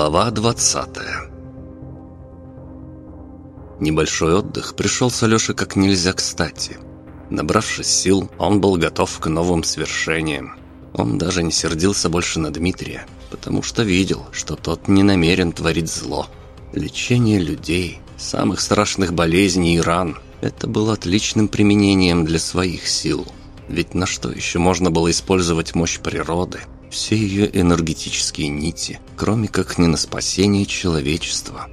Глава 20 Небольшой отдых пришелся Лёше как нельзя кстати. Набравшись сил, он был готов к новым свершениям. Он даже не сердился больше на Дмитрия, потому что видел, что тот не намерен творить зло. Лечение людей, самых страшных болезней и ран – это было отличным применением для своих сил. Ведь на что еще можно было использовать мощь природы – все ее энергетические нити, кроме как не на спасение человечества.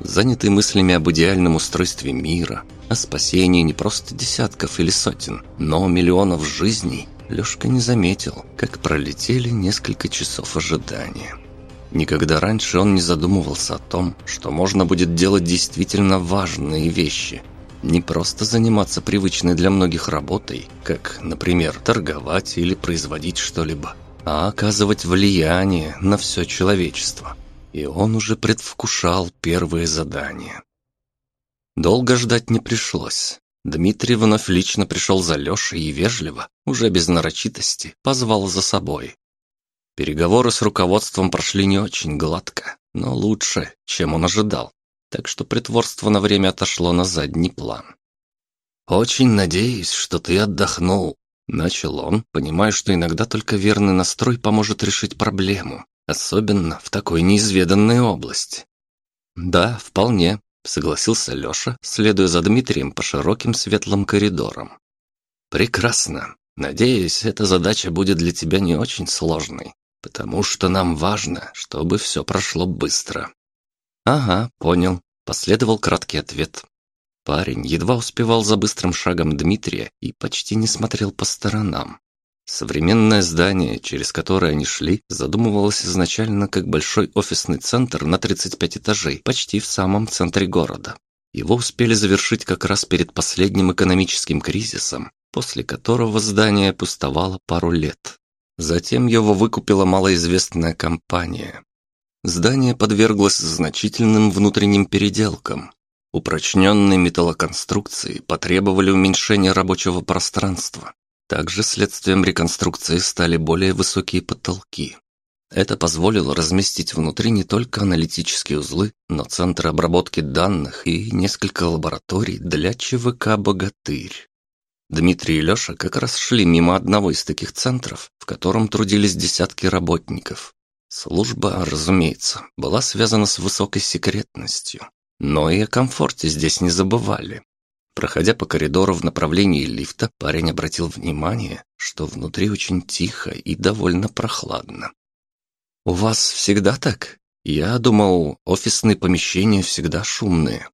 Занятый мыслями об идеальном устройстве мира, о спасении не просто десятков или сотен, но миллионов жизней, Лёшка не заметил, как пролетели несколько часов ожидания. Никогда раньше он не задумывался о том, что можно будет делать действительно важные вещи. Не просто заниматься привычной для многих работой, как, например, торговать или производить что-либо, а оказывать влияние на все человечество. И он уже предвкушал первые задания. Долго ждать не пришлось. Дмитрий вновь лично пришел за Лешей и вежливо, уже без нарочитости, позвал за собой. Переговоры с руководством прошли не очень гладко, но лучше, чем он ожидал, так что притворство на время отошло на задний план. «Очень надеюсь, что ты отдохнул», Начал он, понимая, что иногда только верный настрой поможет решить проблему, особенно в такой неизведанной области. «Да, вполне», — согласился Лёша, следуя за Дмитрием по широким светлым коридорам. «Прекрасно. Надеюсь, эта задача будет для тебя не очень сложной, потому что нам важно, чтобы все прошло быстро». «Ага, понял», — последовал краткий ответ. Парень едва успевал за быстрым шагом Дмитрия и почти не смотрел по сторонам. Современное здание, через которое они шли, задумывалось изначально как большой офисный центр на 35 этажей, почти в самом центре города. Его успели завершить как раз перед последним экономическим кризисом, после которого здание пустовало пару лет. Затем его выкупила малоизвестная компания. Здание подверглось значительным внутренним переделкам, Упрочненные металлоконструкции потребовали уменьшения рабочего пространства. Также следствием реконструкции стали более высокие потолки. Это позволило разместить внутри не только аналитические узлы, но центры обработки данных и несколько лабораторий для ЧВК «Богатырь». Дмитрий и Леша как раз шли мимо одного из таких центров, в котором трудились десятки работников. Служба, разумеется, была связана с высокой секретностью, но и о комфорте здесь не забывали. Проходя по коридору в направлении лифта, парень обратил внимание, что внутри очень тихо и довольно прохладно. «У вас всегда так? Я думал, офисные помещения всегда шумные».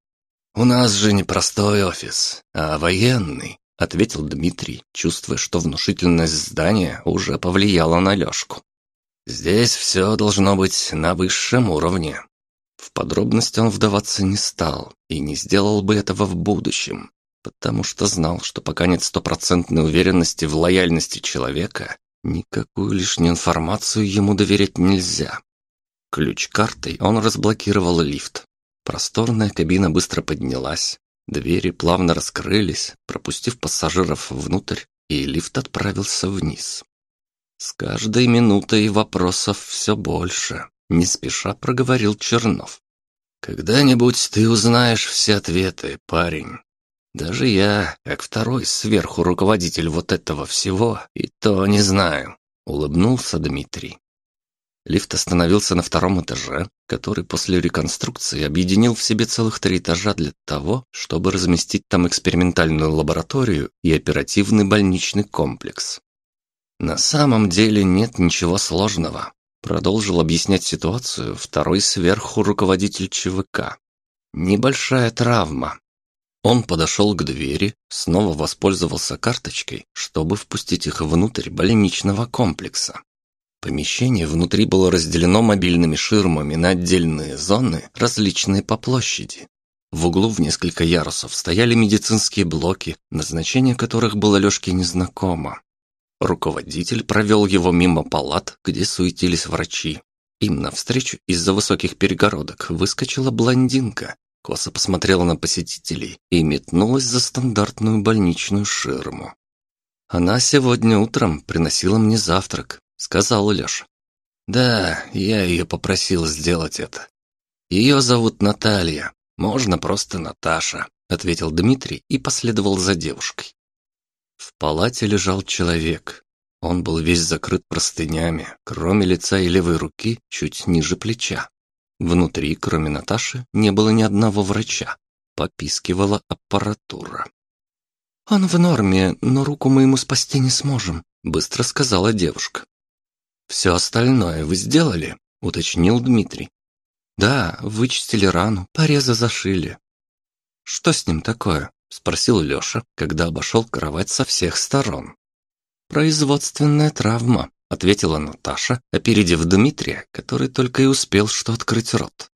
«У нас же не простой офис, а военный», — ответил Дмитрий, чувствуя, что внушительность здания уже повлияла на Лёшку. «Здесь все должно быть на высшем уровне. В подробности он вдаваться не стал и не сделал бы этого в будущем, потому что знал, что пока нет стопроцентной уверенности в лояльности человека, никакую лишнюю информацию ему доверять нельзя. Ключ-картой он разблокировал лифт. Просторная кабина быстро поднялась, двери плавно раскрылись, пропустив пассажиров внутрь, и лифт отправился вниз. С каждой минутой вопросов все больше. Не спеша проговорил Чернов. «Когда-нибудь ты узнаешь все ответы, парень. Даже я, как второй сверху руководитель вот этого всего, и то не знаю», — улыбнулся Дмитрий. Лифт остановился на втором этаже, который после реконструкции объединил в себе целых три этажа для того, чтобы разместить там экспериментальную лабораторию и оперативный больничный комплекс. На самом деле нет ничего сложного. Продолжил объяснять ситуацию второй сверху руководитель ЧВК. Небольшая травма. Он подошел к двери, снова воспользовался карточкой, чтобы впустить их внутрь больничного комплекса. Помещение внутри было разделено мобильными ширмами на отдельные зоны, различные по площади. В углу в несколько ярусов стояли медицинские блоки, назначение которых было Лёшке незнакомо. Руководитель провел его мимо палат, где суетились врачи. Им навстречу из-за высоких перегородок выскочила блондинка, косо посмотрела на посетителей и метнулась за стандартную больничную ширму. «Она сегодня утром приносила мне завтрак», — сказал Леша. Да, я ее попросил сделать это. Ее зовут Наталья. Можно просто Наташа, ответил Дмитрий и последовал за девушкой. В палате лежал человек. Он был весь закрыт простынями, кроме лица и левой руки, чуть ниже плеча. Внутри, кроме Наташи, не было ни одного врача. Попискивала аппаратура. «Он в норме, но руку мы ему спасти не сможем», — быстро сказала девушка. «Все остальное вы сделали?» — уточнил Дмитрий. «Да, вычистили рану, порезы зашили». «Что с ним такое?» — спросил Леша, когда обошел кровать со всех сторон. «Производственная травма», — ответила Наташа, опередив Дмитрия, который только и успел что открыть рот.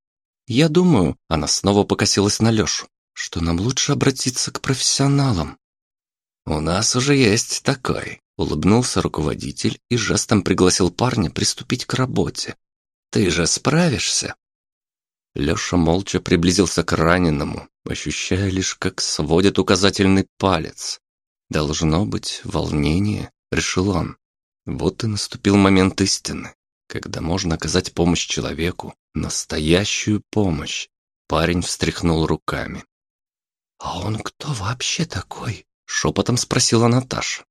«Я думаю», — она снова покосилась на Лешу, «что нам лучше обратиться к профессионалам». «У нас уже есть такой», — улыбнулся руководитель и жестом пригласил парня приступить к работе. «Ты же справишься?» Леша молча приблизился к раненому, ощущая лишь, как сводит указательный палец. «Должно быть волнение», — решил он. Вот и наступил момент истины, когда можно оказать помощь человеку, настоящую помощь. Парень встряхнул руками. «А он кто вообще такой?» — шепотом спросила Наташа.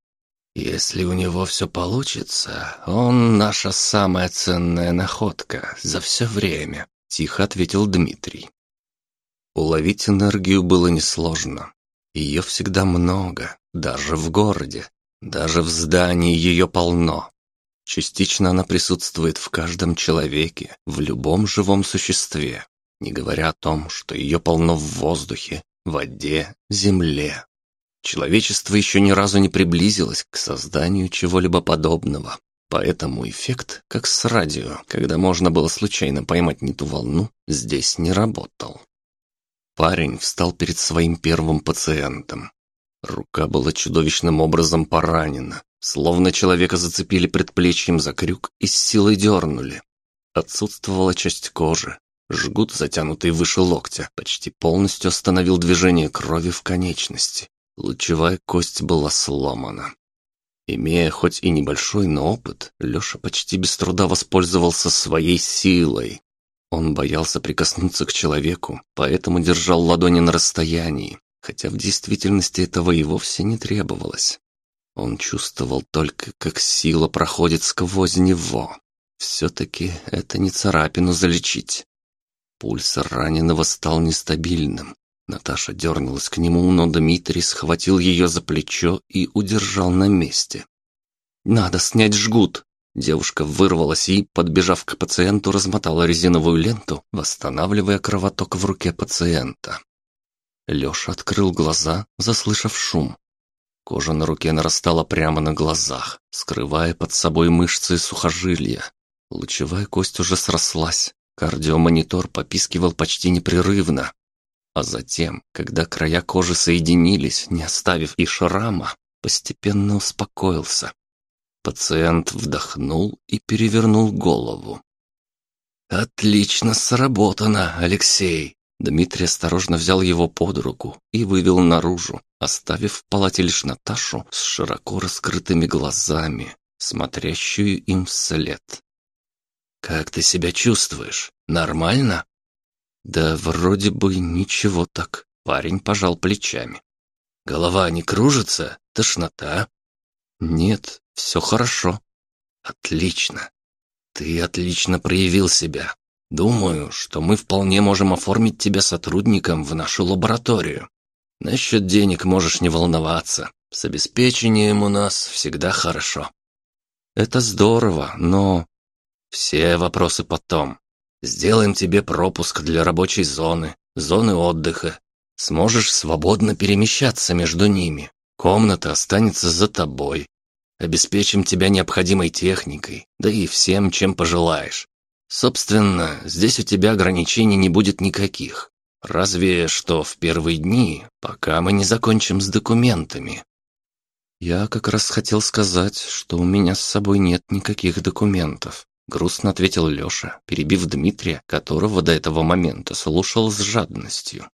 «Если у него все получится, он наша самая ценная находка за все время», — тихо ответил Дмитрий. Уловить энергию было несложно. Ее всегда много, даже в городе, даже в здании ее полно. Частично она присутствует в каждом человеке, в любом живом существе, не говоря о том, что ее полно в воздухе, воде, земле. Человечество еще ни разу не приблизилось к созданию чего-либо подобного, поэтому эффект, как с радио, когда можно было случайно поймать не ту волну, здесь не работал. Парень встал перед своим первым пациентом, Рука была чудовищным образом поранена, словно человека зацепили предплечьем за крюк и с силой дернули. Отсутствовала часть кожи. Жгут, затянутый выше локтя, почти полностью остановил движение крови в конечности. Лучевая кость была сломана. Имея хоть и небольшой, но опыт, Леша почти без труда воспользовался своей силой. Он боялся прикоснуться к человеку, поэтому держал ладони на расстоянии, хотя в действительности этого и вовсе не требовалось. Он чувствовал только, как сила проходит сквозь него. Все-таки это не царапину залечить. Пульс раненого стал нестабильным. Наташа дернулась к нему, но Дмитрий схватил ее за плечо и удержал на месте. «Надо снять жгут!» Девушка вырвалась и, подбежав к пациенту, размотала резиновую ленту, восстанавливая кровоток в руке пациента. Леша открыл глаза, заслышав шум. Кожа на руке нарастала прямо на глазах, скрывая под собой мышцы и сухожилия. Лучевая кость уже срослась, кардиомонитор попискивал почти непрерывно. А затем, когда края кожи соединились, не оставив и шрама, постепенно успокоился. Пациент вдохнул и перевернул голову. «Отлично сработано, Алексей!» Дмитрий осторожно взял его под руку и вывел наружу, оставив в палате лишь Наташу с широко раскрытыми глазами, смотрящую им вслед. «Как ты себя чувствуешь? Нормально?» «Да вроде бы ничего так», — парень пожал плечами. «Голова не кружится? Тошнота?» «Нет, все хорошо». «Отлично. Ты отлично проявил себя. Думаю, что мы вполне можем оформить тебя сотрудником в нашу лабораторию. Насчет денег можешь не волноваться. С обеспечением у нас всегда хорошо. Это здорово, но... Все вопросы потом. Сделаем тебе пропуск для рабочей зоны, зоны отдыха. Сможешь свободно перемещаться между ними. Комната останется за тобой. Обеспечим тебя необходимой техникой, да и всем, чем пожелаешь. Собственно, здесь у тебя ограничений не будет никаких. Разве что в первые дни, пока мы не закончим с документами. Я как раз хотел сказать, что у меня с собой нет никаких документов, грустно ответил Лёша, перебив Дмитрия, которого до этого момента слушал с жадностью.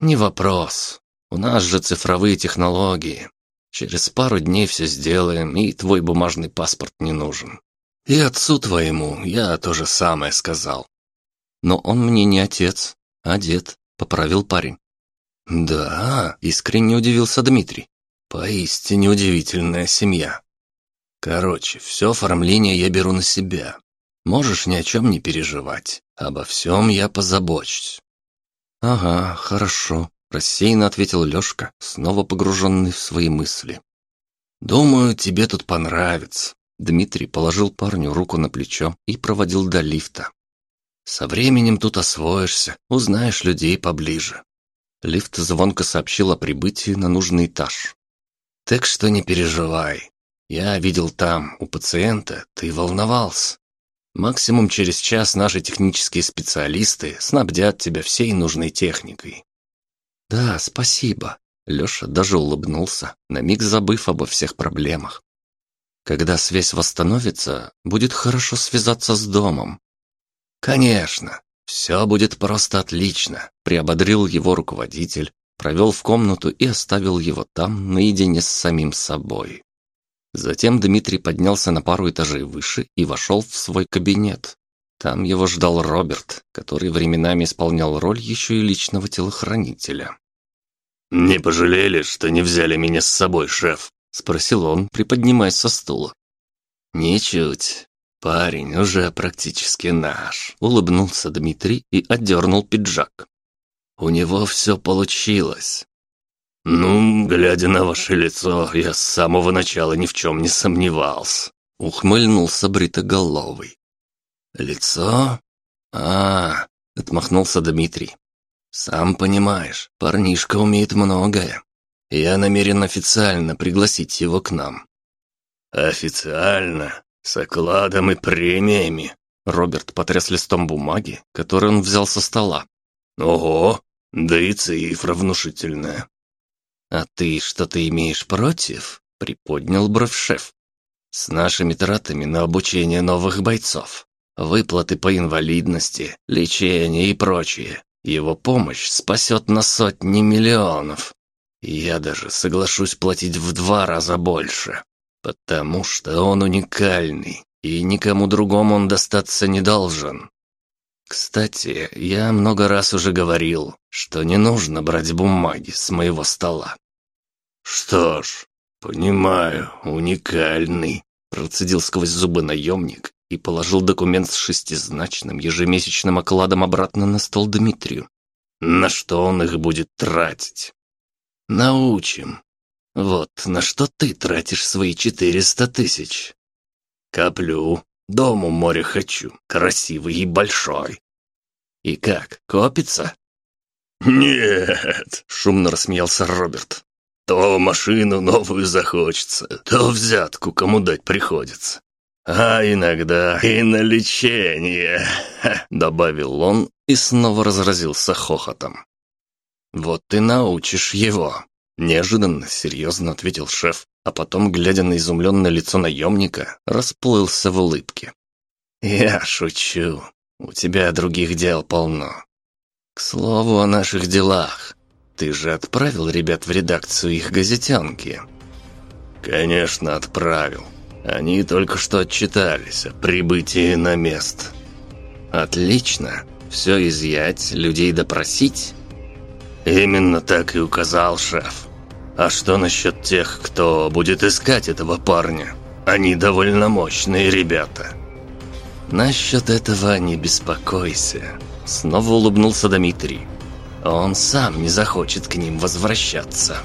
Не вопрос. У нас же цифровые технологии. Через пару дней все сделаем, и твой бумажный паспорт не нужен. И отцу твоему я то же самое сказал. Но он мне не отец, а дед, поправил парень. Да, искренне удивился Дмитрий. Поистине удивительная семья. Короче, все оформление я беру на себя. Можешь ни о чем не переживать. Обо всем я позабочусь. Ага, хорошо, рассеянно ответил Лёшка, снова погруженный в свои мысли. Думаю, тебе тут понравится. Дмитрий положил парню руку на плечо и проводил до лифта. Со временем тут освоишься, узнаешь людей поближе. Лифт звонко сообщил о прибытии на нужный этаж. Так что не переживай. Я видел там, у пациента, ты волновался. Максимум через час наши технические специалисты снабдят тебя всей нужной техникой. Да, спасибо. Лёша даже улыбнулся, на миг забыв обо всех проблемах. Когда связь восстановится, будет хорошо связаться с домом. Конечно, все будет просто отлично, приободрил его руководитель, провел в комнату и оставил его там наедине с самим собой. Затем Дмитрий поднялся на пару этажей выше и вошел в свой кабинет. Там его ждал Роберт, который временами исполнял роль еще и личного телохранителя. «Не пожалели, что не взяли меня с собой, шеф?» – спросил он, приподнимаясь со стула. «Ничуть. Парень уже практически наш», – улыбнулся Дмитрий и отдернул пиджак. «У него все получилось. «Ну, глядя на ваше лицо, я с самого начала ни в чем не сомневался», — ухмыльнулся бритоголовый. «Лицо? А, отмахнулся Дмитрий. «Сам понимаешь, парнишка умеет многое. Я намерен официально пригласить его к нам». «Официально? С окладом и премиями?» Роберт потряс листом бумаги, который он взял со стола. «Ого, да и цифра внушительная. «А ты что-то имеешь против?» — приподнял бровь. «С нашими тратами на обучение новых бойцов, выплаты по инвалидности, лечение и прочее, его помощь спасет на сотни миллионов. Я даже соглашусь платить в два раза больше, потому что он уникальный, и никому другому он достаться не должен. Кстати, я много раз уже говорил, что не нужно брать бумаги с моего стола. Что ж, понимаю, уникальный, процедил сквозь зубы наемник и положил документ с шестизначным ежемесячным окладом обратно на стол Дмитрию. На что он их будет тратить? Научим. Вот на что ты тратишь свои четыреста тысяч. Коплю, Дом у моря хочу, красивый и большой. И как, копится? Нет, шумно рассмеялся Роберт. То машину новую захочется, то взятку кому дать приходится. А иногда и на лечение, добавил он и снова разразился хохотом. Вот ты научишь его, неожиданно серьезно ответил шеф а потом, глядя на изумленное лицо наемника, расплылся в улыбке. «Я шучу. У тебя других дел полно. К слову о наших делах. Ты же отправил ребят в редакцию их газетенки?» «Конечно, отправил. Они только что отчитались о прибытии на место». «Отлично. Все изъять, людей допросить?» «Именно так и указал шеф. А что насчет тех, кто будет искать этого парня? Они довольно мощные ребята. Насчет этого не беспокойся. Снова улыбнулся Дмитрий. Он сам не захочет к ним возвращаться.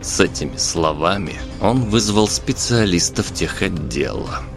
С этими словами он вызвал специалистов техотдела. отдела